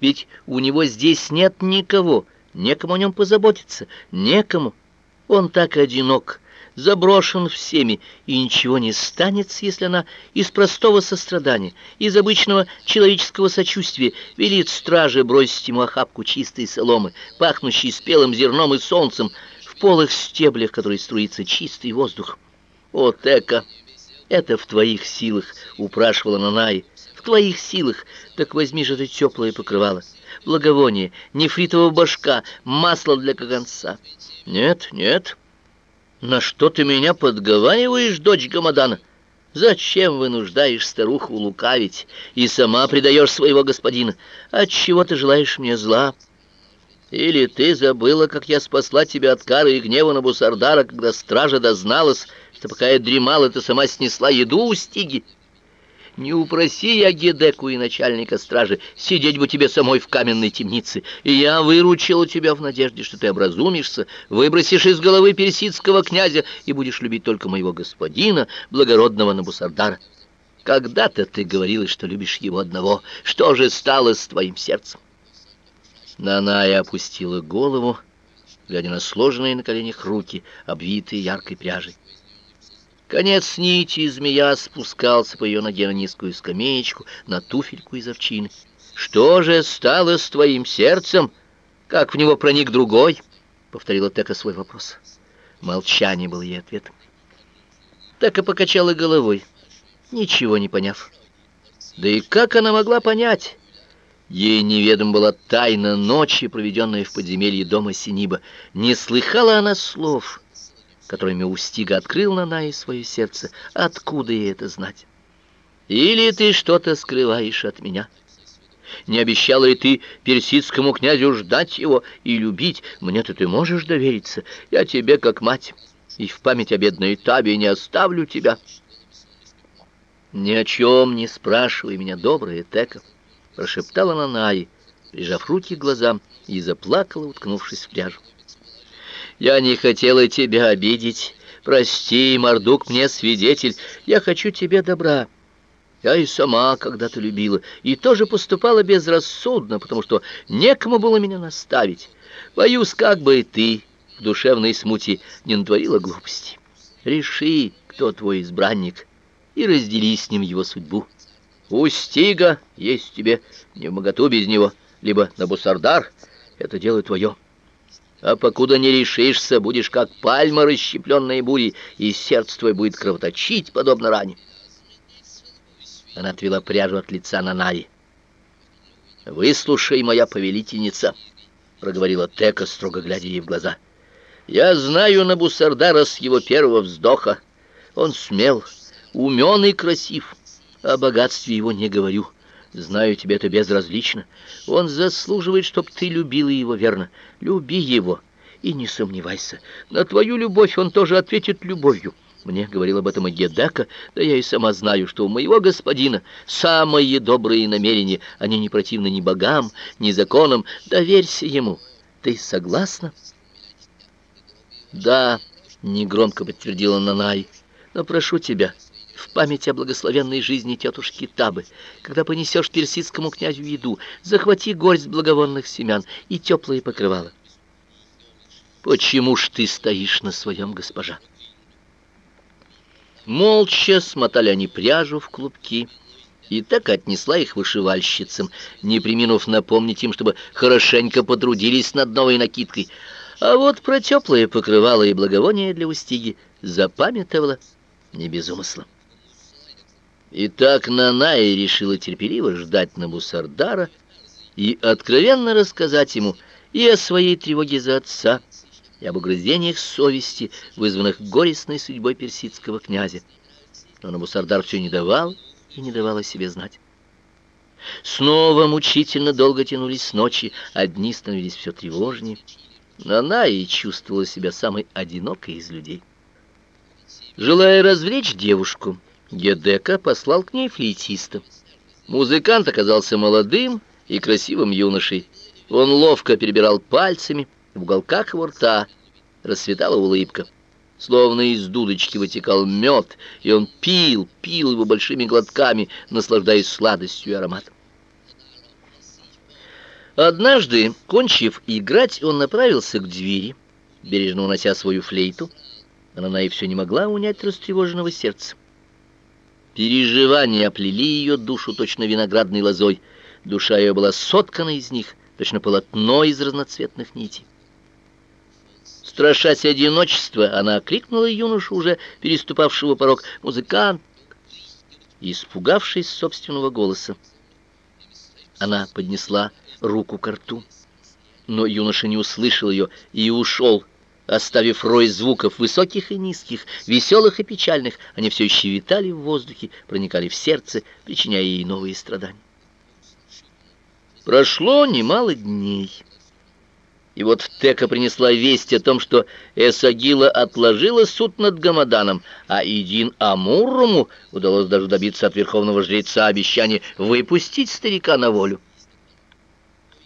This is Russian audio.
Ведь у него здесь нет никого, некому о нем позаботиться, некому. Он так одинок, заброшен всеми, и ничего не станется, если она из простого сострадания, из обычного человеческого сочувствия велит страже бросить ему охапку чистой соломы, пахнущей спелым зерном и солнцем, в полых стеблях, которые струится чистый воздух. О, Тека, это в твоих силах, упрашивала Нанай, в твоих силах, так возьми же это теплое покрывало, благовоние, нефритового башка, масло для каганца. Нет, нет, на что ты меня подговариваешь, дочь Гамадана? Зачем вынуждаешь старуху лукавить и сама предаешь своего господина? Отчего ты желаешь мне зла? Или ты забыла, как я спасла тебя от кары и гнева на Бусардара, когда стража дозналась, что пока я дремала, ты сама снесла еду у стиги? Не упроси я Гедеку и начальника стражи, сидеть бы тебе самой в каменной темнице, и я выручила тебя в надежде, что ты образумишься, выбросишь из головы персидского князя и будешь любить только моего господина, благородного Набусардара. Когда-то ты говорила, что любишь его одного. Что же стало с твоим сердцем? Наная опустила голову, глядя на сложенные на коленях руки, обвитые яркой пряжей. Конец нити змея спускался по ее ноге на низкую скамеечку, на туфельку из овчины. «Что же стало с твоим сердцем? Как в него проник другой?» — повторила Тека свой вопрос. Молчание было ей ответом. Тека покачала головой, ничего не поняв. Да и как она могла понять? Ей неведом была тайна ночи, проведенная в подземелье дома Синиба. Не слыхала она слов — которыми Устига открыл на Наи свое сердце. Откуда ей это знать? Или ты что-то скрываешь от меня? Не обещала ли ты персидскому князю ждать его и любить? Мне-то ты можешь довериться. Я тебе как мать, и в память о бедной Табе не оставлю тебя. Ни о чем не спрашивай меня, добрая Тека, прошептала Нанай, прижав руки к глазам, и заплакала, уткнувшись в пряжу. Я не хотела тебя обидеть. Прости, Мордук мне свидетель. Я хочу тебе добра. Я и сама когда-то любила, и тоже поступала безрассудно, потому что некому было меня наставить. Боюсь, как бы и ты в душевной смуте не натворила глупости. Реши, кто твой избранник, и раздели с ним его судьбу. Устига есть тебе не в моготу без него, либо на Бусардар, это дело твое. А покуда не решишься, будешь как пальма, расщепленная бурей, и сердце твое будет кровоточить, подобно ране. Она отвела пряжу от лица Нанари. «Выслушай, моя повелительница», — проговорила Тека, строго глядя ей в глаза. «Я знаю Набусардара с его первого вздоха. Он смел, умен и красив. О богатстве его не говорю». Знаю, тебе это безразлично. Он заслуживает, чтоб ты любила его верно. Люби его и не сомневайся. На твою любовь он тоже ответит любовью. Мне говорил об этом и Гедека, да я и сама знаю, что у моего господина самые добрые намерения, они не противны ни богам, ни законам. Доверься ему. Ты согласна? Да, негромко подтвердила Нанай. Но прошу тебя, память о благословенной жизни тетушки Табы. Когда понесешь персидскому князю еду, захвати горсть благовонных семян и теплые покрывала. Почему ж ты стоишь на своем, госпожа? Молча смотали они пряжу в клубки, и так отнесла их вышивальщицам, не приминув напомнить им, чтобы хорошенько потрудились над новой накидкой. А вот про теплые покрывала и благовония для устиги запамятовала не без умысла. И так Наная решила терпеливо ждать Набусардара и откровенно рассказать ему и о своей тревоге за отца, и об угрызениях совести, вызванных горестной судьбой персидского князя. Но Набусардар все не давал и не давал о себе знать. Снова мучительно долго тянулись ночи, одни становились все тревожнее. Она и чувствовала себя самой одинокой из людей. Желая развлечь девушку, Гедека послал к ней флейтиста. Музыкант оказался молодым и красивым юношей. Он ловко перебирал пальцами, в уголках его рта расцветала улыбка. Словно из дудочки вытекал мед, и он пил, пил его большими глотками, наслаждаясь сладостью и ароматом. Однажды, кончив играть, он направился к двери, бережно унося свою флейту, а она и все не могла унять растревоженного сердца. Переживания оплели ее душу точно виноградной лозой. Душа ее была соткана из них, точно полотно из разноцветных нитей. Страшась одиночества, она окликнула юношу, уже переступавшего порог, «Музыкант!» Испугавшись собственного голоса, она поднесла руку к рту. Но юноша не услышал ее и ушел, оставив рой звуков высоких и низких, веселых и печальных. Они все еще витали в воздухе, проникали в сердце, причиняя ей новые страдания. Прошло немало дней. И вот Тека принесла весть о том, что Эсагила отложила суд над Гамаданом, а Идин Амурруму удалось даже добиться от верховного жреца обещания выпустить старика на волю.